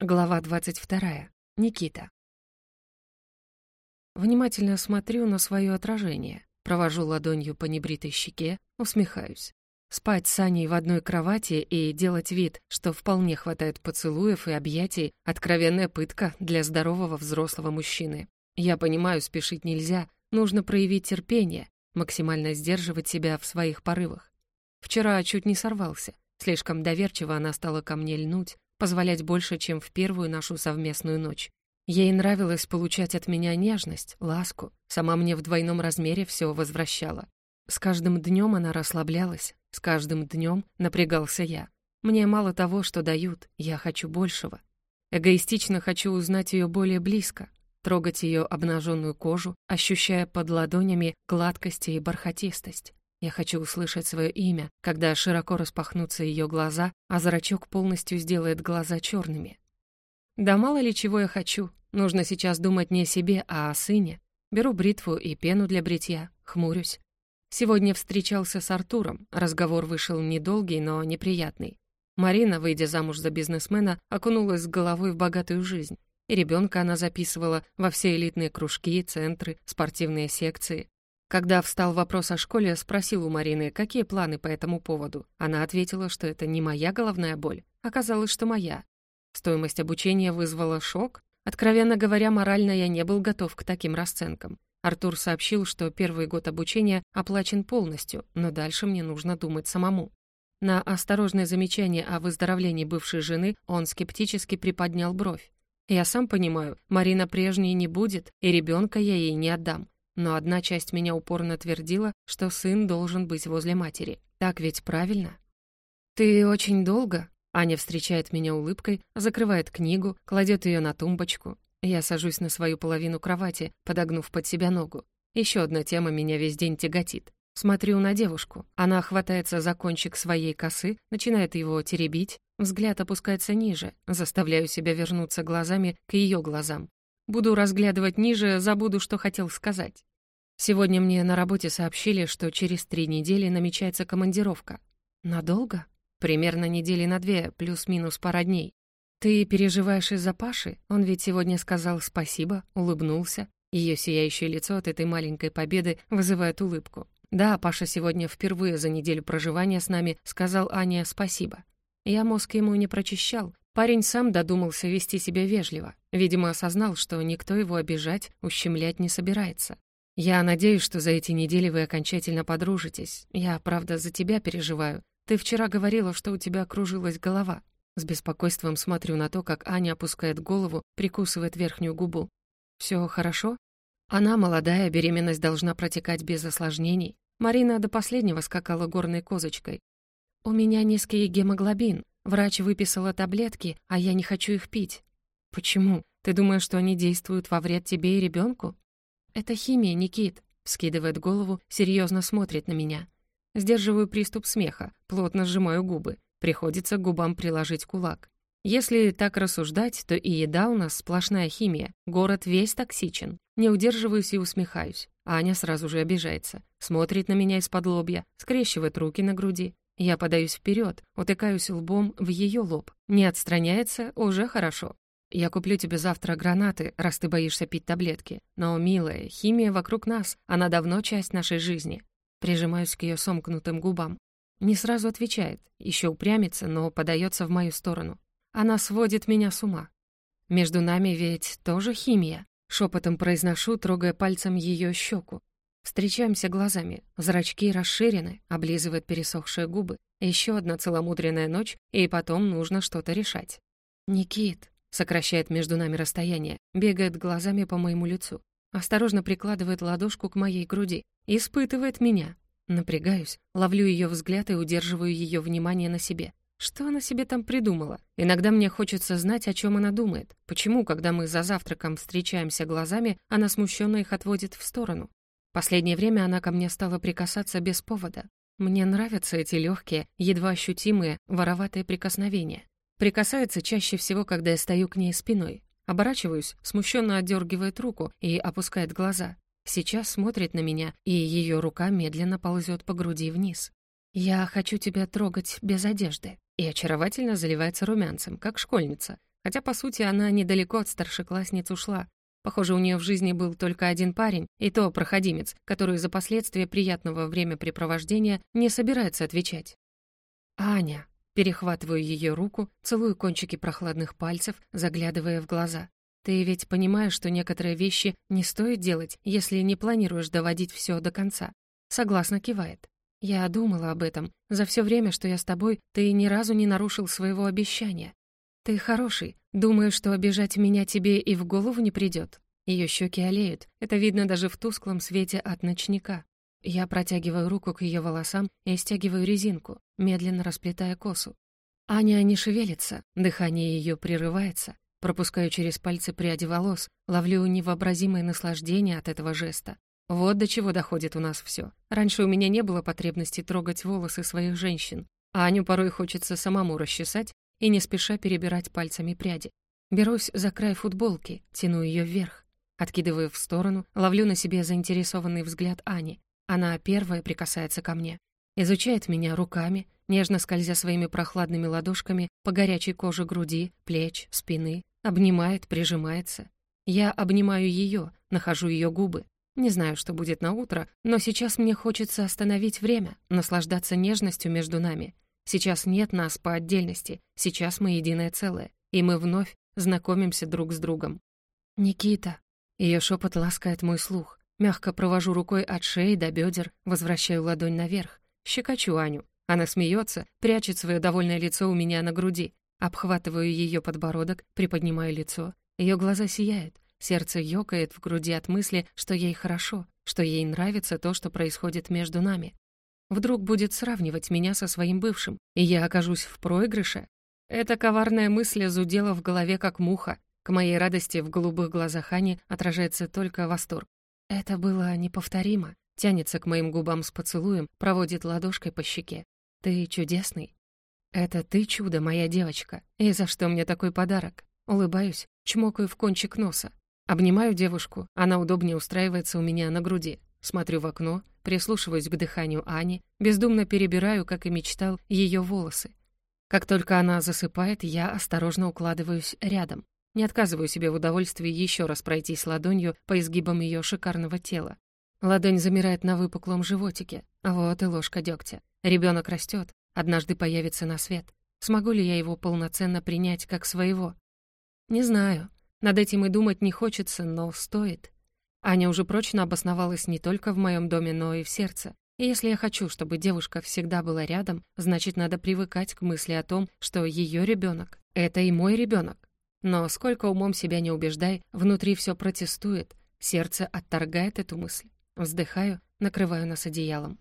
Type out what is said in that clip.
Глава 22. Никита. Внимательно смотрю на свое отражение, провожу ладонью по небритой щеке, усмехаюсь. Спать с Аней в одной кровати и делать вид, что вполне хватает поцелуев и объятий — откровенная пытка для здорового взрослого мужчины. Я понимаю, спешить нельзя, нужно проявить терпение, максимально сдерживать себя в своих порывах. Вчера чуть не сорвался, слишком доверчиво она стала ко мне льнуть, позволять больше, чем в первую нашу совместную ночь. Ей нравилось получать от меня нежность, ласку. Сама мне в двойном размере все возвращала. С каждым днем она расслаблялась, с каждым днем напрягался я. Мне мало того, что дают, я хочу большего. Эгоистично хочу узнать ее более близко, трогать ее обнаженную кожу, ощущая под ладонями гладкость и бархатистость. Я хочу услышать свое имя, когда широко распахнутся ее глаза, а зрачок полностью сделает глаза черными. Да мало ли чего я хочу. Нужно сейчас думать не о себе, а о сыне. Беру бритву и пену для бритья, хмурюсь. Сегодня встречался с Артуром. Разговор вышел недолгий, но неприятный. Марина, выйдя замуж за бизнесмена, окунулась с головой в богатую жизнь. И ребенка она записывала во все элитные кружки, центры, спортивные секции. Когда встал вопрос о школе, спросил у Марины, какие планы по этому поводу. Она ответила, что это не моя головная боль. Оказалось, что моя. Стоимость обучения вызвала шок. Откровенно говоря, морально я не был готов к таким расценкам. Артур сообщил, что первый год обучения оплачен полностью, но дальше мне нужно думать самому. На осторожное замечание о выздоровлении бывшей жены он скептически приподнял бровь. «Я сам понимаю, Марина прежней не будет, и ребенка я ей не отдам но одна часть меня упорно твердила, что сын должен быть возле матери. Так ведь правильно? «Ты очень долго?» Аня встречает меня улыбкой, закрывает книгу, кладет ее на тумбочку. Я сажусь на свою половину кровати, подогнув под себя ногу. Еще одна тема меня весь день тяготит. Смотрю на девушку. Она хватается за кончик своей косы, начинает его теребить, взгляд опускается ниже, заставляю себя вернуться глазами к ее глазам. Буду разглядывать ниже, забуду, что хотел сказать. Сегодня мне на работе сообщили, что через три недели намечается командировка. Надолго? Примерно недели на две, плюс-минус пара дней. Ты переживаешь из-за Паши? Он ведь сегодня сказал спасибо, улыбнулся. Ее сияющее лицо от этой маленькой победы вызывает улыбку. Да, Паша сегодня впервые за неделю проживания с нами сказал Ане спасибо. Я мозг ему не прочищал. Парень сам додумался вести себя вежливо. Видимо, осознал, что никто его обижать, ущемлять не собирается. «Я надеюсь, что за эти недели вы окончательно подружитесь. Я, правда, за тебя переживаю. Ты вчера говорила, что у тебя кружилась голова». С беспокойством смотрю на то, как Аня опускает голову, прикусывает верхнюю губу. «Все хорошо?» Она молодая, беременность должна протекать без осложнений. Марина до последнего скакала горной козочкой. «У меня низкий гемоглобин. Врач выписала таблетки, а я не хочу их пить». «Почему? Ты думаешь, что они действуют во вред тебе и ребенку? «Это химия, Никит», — скидывает голову, серьезно смотрит на меня. Сдерживаю приступ смеха, плотно сжимаю губы. Приходится к губам приложить кулак. Если так рассуждать, то и еда у нас сплошная химия. Город весь токсичен. Не удерживаюсь и усмехаюсь. Аня сразу же обижается. Смотрит на меня из-под лобья, скрещивает руки на груди. Я подаюсь вперед, утыкаюсь лбом в ее лоб. Не отстраняется, уже хорошо. «Я куплю тебе завтра гранаты, раз ты боишься пить таблетки. Но, милая, химия вокруг нас, она давно часть нашей жизни». Прижимаюсь к ее сомкнутым губам. Не сразу отвечает, еще упрямится, но подается в мою сторону. Она сводит меня с ума. Между нами ведь тоже химия. Шепотом произношу, трогая пальцем ее щеку. Встречаемся глазами, зрачки расширены, облизывает пересохшие губы. Еще одна целомудренная ночь, и потом нужно что-то решать. «Никит», Сокращает между нами расстояние, бегает глазами по моему лицу. Осторожно прикладывает ладошку к моей груди. Испытывает меня. Напрягаюсь, ловлю ее взгляд и удерживаю ее внимание на себе. Что она себе там придумала? Иногда мне хочется знать, о чем она думает. Почему, когда мы за завтраком встречаемся глазами, она смущенно их отводит в сторону? Последнее время она ко мне стала прикасаться без повода. Мне нравятся эти легкие, едва ощутимые, вороватые прикосновения. Прикасается чаще всего, когда я стою к ней спиной. Оборачиваюсь, смущенно отдергивает руку и опускает глаза. Сейчас смотрит на меня, и ее рука медленно ползет по груди вниз. «Я хочу тебя трогать без одежды», и очаровательно заливается румянцем, как школьница. Хотя, по сути, она недалеко от старшеклассниц ушла. Похоже, у нее в жизни был только один парень, и то проходимец, который за последствия приятного времяпрепровождения не собирается отвечать. «Аня!» Перехватываю ее руку, целую кончики прохладных пальцев, заглядывая в глаза. «Ты ведь понимаешь, что некоторые вещи не стоит делать, если не планируешь доводить все до конца?» Согласно кивает. «Я думала об этом. За все время, что я с тобой, ты ни разу не нарушил своего обещания. Ты хороший. Думаю, что обижать меня тебе и в голову не придет. Ее щеки олеют. Это видно даже в тусклом свете от ночника. Я протягиваю руку к ее волосам и стягиваю резинку, медленно расплетая косу. Аня не шевелится, дыхание ее прерывается. Пропускаю через пальцы пряди волос, ловлю невообразимое наслаждение от этого жеста. Вот до чего доходит у нас все. Раньше у меня не было потребности трогать волосы своих женщин. А Аню порой хочется самому расчесать и не спеша перебирать пальцами пряди. Берусь за край футболки, тяну ее вверх. Откидываю в сторону, ловлю на себе заинтересованный взгляд Ани. Она первая прикасается ко мне, изучает меня руками, нежно скользя своими прохладными ладошками по горячей коже груди, плеч, спины, обнимает, прижимается. Я обнимаю ее, нахожу ее губы. Не знаю, что будет на утро, но сейчас мне хочется остановить время, наслаждаться нежностью между нами. Сейчас нет нас по отдельности, сейчас мы единое целое, и мы вновь знакомимся друг с другом. «Никита!» Ее шепот ласкает мой слух. Мягко провожу рукой от шеи до бедер, возвращаю ладонь наверх. Щекочу Аню. Она смеется, прячет свое довольное лицо у меня на груди. Обхватываю ее подбородок, приподнимаю лицо. Ее глаза сияют. Сердце ёкает в груди от мысли, что ей хорошо, что ей нравится то, что происходит между нами. Вдруг будет сравнивать меня со своим бывшим, и я окажусь в проигрыше? Эта коварная мысль зудела в голове, как муха. К моей радости в голубых глазах Ани отражается только восторг. Это было неповторимо. Тянется к моим губам с поцелуем, проводит ладошкой по щеке. «Ты чудесный». «Это ты чудо, моя девочка. И за что мне такой подарок?» Улыбаюсь, чмокаю в кончик носа. Обнимаю девушку, она удобнее устраивается у меня на груди. Смотрю в окно, прислушиваюсь к дыханию Ани, бездумно перебираю, как и мечтал, ее волосы. Как только она засыпает, я осторожно укладываюсь рядом. Не отказываю себе в удовольствии еще раз пройтись ладонью по изгибам ее шикарного тела. Ладонь замирает на выпуклом животике. Вот и ложка дегтя. Ребенок растет, однажды появится на свет. Смогу ли я его полноценно принять как своего? Не знаю. Над этим и думать не хочется, но стоит. Аня уже прочно обосновалась не только в моем доме, но и в сердце. И если я хочу, чтобы девушка всегда была рядом, значит, надо привыкать к мысли о том, что ее ребенок — это и мой ребенок. Но сколько умом себя не убеждай, внутри все протестует, сердце отторгает эту мысль. Вздыхаю, накрываю нас одеялом.